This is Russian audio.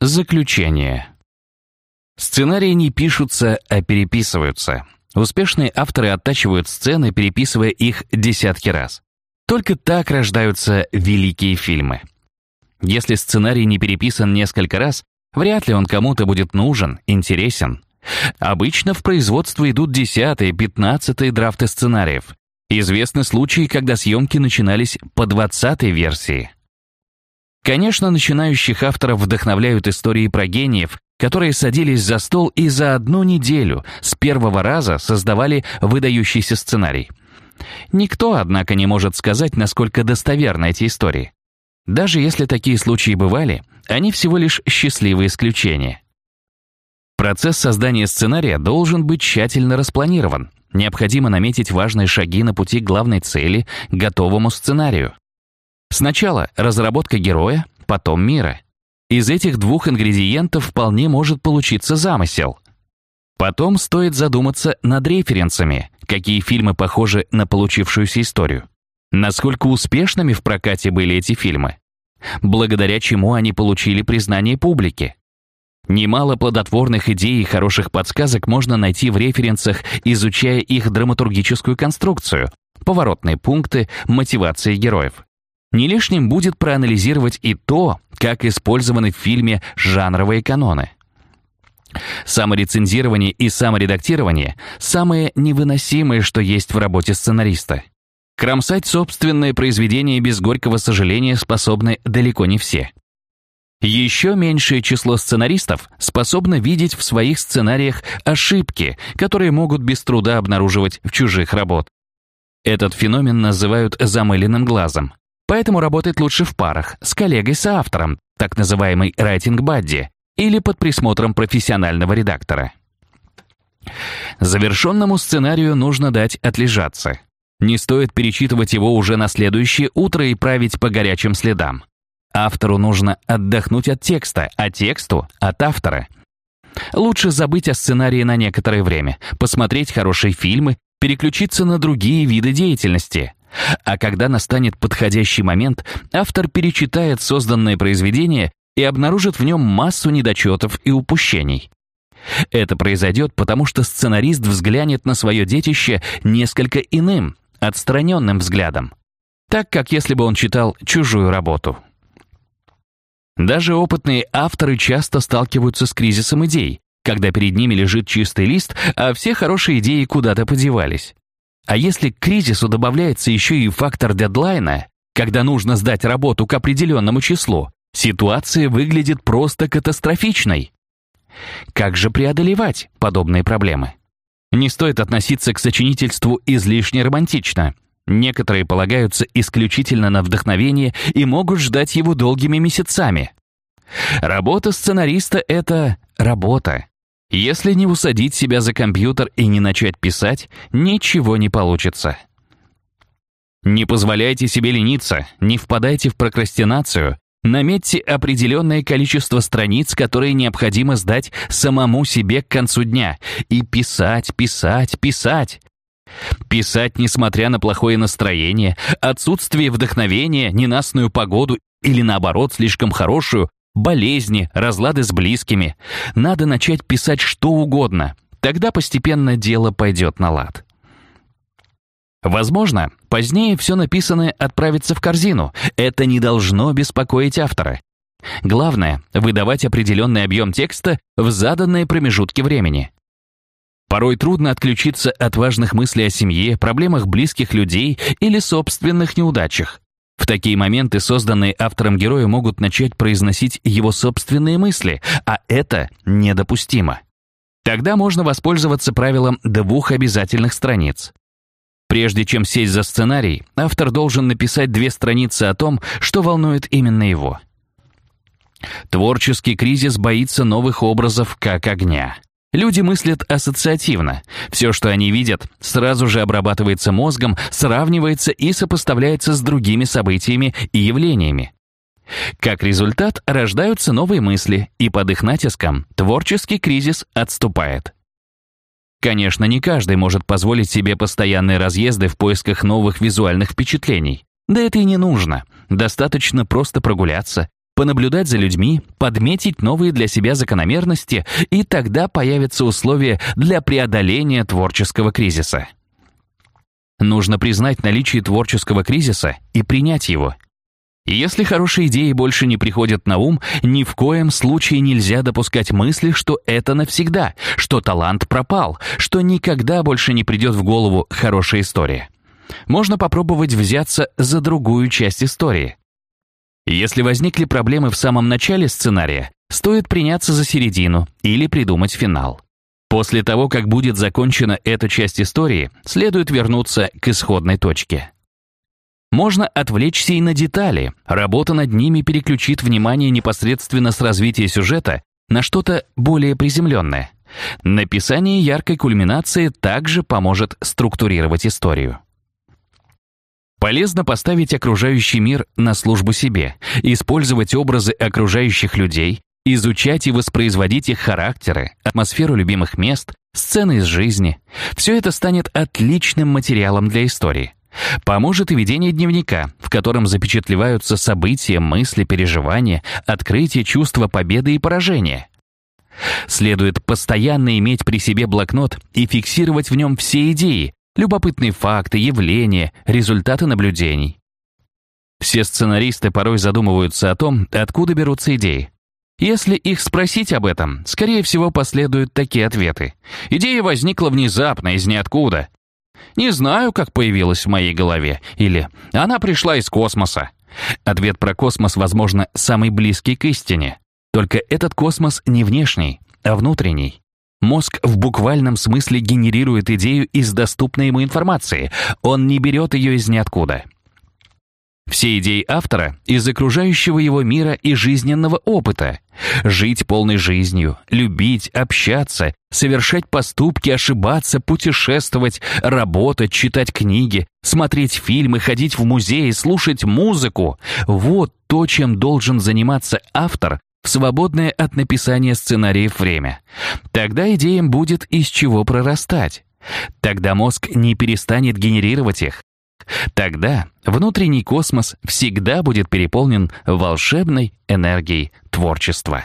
Заключение. Сценарии не пишутся, а переписываются. Успешные авторы оттачивают сцены, переписывая их десятки раз. Только так рождаются великие фильмы. Если сценарий не переписан несколько раз, вряд ли он кому-то будет нужен, интересен. Обычно в производство идут десятые, пятнадцатые драфты сценариев. Известны случаи, когда съемки начинались по двадцатой версии. Конечно, начинающих авторов вдохновляют истории про гениев, которые садились за стол и за одну неделю с первого раза создавали выдающийся сценарий. Никто, однако, не может сказать, насколько достоверны эти истории. Даже если такие случаи бывали, они всего лишь счастливые исключения. Процесс создания сценария должен быть тщательно распланирован. Необходимо наметить важные шаги на пути к главной цели, готовому сценарию. Сначала разработка героя, потом мира. Из этих двух ингредиентов вполне может получиться замысел. Потом стоит задуматься над референсами, какие фильмы похожи на получившуюся историю. Насколько успешными в прокате были эти фильмы? Благодаря чему они получили признание публики? Немало плодотворных идей и хороших подсказок можно найти в референсах, изучая их драматургическую конструкцию, поворотные пункты, мотивации героев. Не лишним будет проанализировать и то, как использованы в фильме жанровые каноны. Саморецензирование и саморедактирование – самые невыносимые, что есть в работе сценариста. Кромсать собственное произведение без горького сожаления способны далеко не все. Еще меньшее число сценаристов способно видеть в своих сценариях ошибки, которые могут без труда обнаруживать в чужих работ. Этот феномен называют замыленным глазом. Поэтому работать лучше в парах, с коллегой-соавтором, так называемый райтинг-бадди, или под присмотром профессионального редактора. Завершенному сценарию нужно дать отлежаться. Не стоит перечитывать его уже на следующее утро и править по горячим следам. Автору нужно отдохнуть от текста, а тексту — от автора. Лучше забыть о сценарии на некоторое время, посмотреть хорошие фильмы, переключиться на другие виды деятельности. А когда настанет подходящий момент, автор перечитает созданное произведение и обнаружит в нем массу недочетов и упущений. Это произойдет потому, что сценарист взглянет на свое детище несколько иным, отстраненным взглядом. Так, как если бы он читал чужую работу. Даже опытные авторы часто сталкиваются с кризисом идей, когда перед ними лежит чистый лист, а все хорошие идеи куда-то подевались. А если к кризису добавляется еще и фактор дедлайна, когда нужно сдать работу к определенному числу, ситуация выглядит просто катастрофичной. Как же преодолевать подобные проблемы? Не стоит относиться к сочинительству излишне романтично. Некоторые полагаются исключительно на вдохновение и могут ждать его долгими месяцами. Работа сценариста — это работа. Если не усадить себя за компьютер и не начать писать, ничего не получится. Не позволяйте себе лениться, не впадайте в прокрастинацию, наметьте определенное количество страниц, которые необходимо сдать самому себе к концу дня, и писать, писать, писать. Писать, несмотря на плохое настроение, отсутствие вдохновения, ненастную погоду или, наоборот, слишком хорошую, болезни, разлады с близкими. Надо начать писать что угодно. Тогда постепенно дело пойдет на лад. Возможно, позднее все написанное отправится в корзину. Это не должно беспокоить автора. Главное — выдавать определенный объем текста в заданные промежутки времени. Порой трудно отключиться от важных мыслей о семье, проблемах близких людей или собственных неудачах. В такие моменты созданные автором герои могут начать произносить его собственные мысли, а это недопустимо. Тогда можно воспользоваться правилом двух обязательных страниц. Прежде чем сесть за сценарий, автор должен написать две страницы о том, что волнует именно его. Творческий кризис боится новых образов как огня. Люди мыслят ассоциативно. Все, что они видят, сразу же обрабатывается мозгом, сравнивается и сопоставляется с другими событиями и явлениями. Как результат, рождаются новые мысли, и под их натиском творческий кризис отступает. Конечно, не каждый может позволить себе постоянные разъезды в поисках новых визуальных впечатлений. Да это и не нужно. Достаточно просто прогуляться, понаблюдать за людьми, подметить новые для себя закономерности, и тогда появятся условия для преодоления творческого кризиса. Нужно признать наличие творческого кризиса и принять его. Если хорошие идеи больше не приходят на ум, ни в коем случае нельзя допускать мысли, что это навсегда, что талант пропал, что никогда больше не придет в голову хорошая история. Можно попробовать взяться за другую часть истории. Если возникли проблемы в самом начале сценария, стоит приняться за середину или придумать финал. После того, как будет закончена эта часть истории, следует вернуться к исходной точке. Можно отвлечься и на детали. Работа над ними переключит внимание непосредственно с развития сюжета на что-то более приземленное. Написание яркой кульминации также поможет структурировать историю. Полезно поставить окружающий мир на службу себе, использовать образы окружающих людей, изучать и воспроизводить их характеры, атмосферу любимых мест, сцены из жизни. Все это станет отличным материалом для истории. Поможет и ведение дневника, в котором запечатлеваются события, мысли, переживания, открытие чувства победы и поражения. Следует постоянно иметь при себе блокнот и фиксировать в нем все идеи, любопытные факты, явления, результаты наблюдений. Все сценаристы порой задумываются о том, откуда берутся идеи. Если их спросить об этом, скорее всего, последуют такие ответы. Идея возникла внезапно, из ниоткуда. Не знаю, как появилась в моей голове. Или она пришла из космоса. Ответ про космос, возможно, самый близкий к истине. Только этот космос не внешний, а внутренний. Мозг в буквальном смысле генерирует идею из доступной ему информации. Он не берет ее из ниоткуда. Все идеи автора из окружающего его мира и жизненного опыта. Жить полной жизнью, любить, общаться, совершать поступки, ошибаться, путешествовать, работать, читать книги, смотреть фильмы, ходить в музеи, слушать музыку. Вот то, чем должен заниматься автор в свободное от написания сценариев время. Тогда идеям будет из чего прорастать. Тогда мозг не перестанет генерировать их, Тогда внутренний космос всегда будет переполнен волшебной энергией творчества.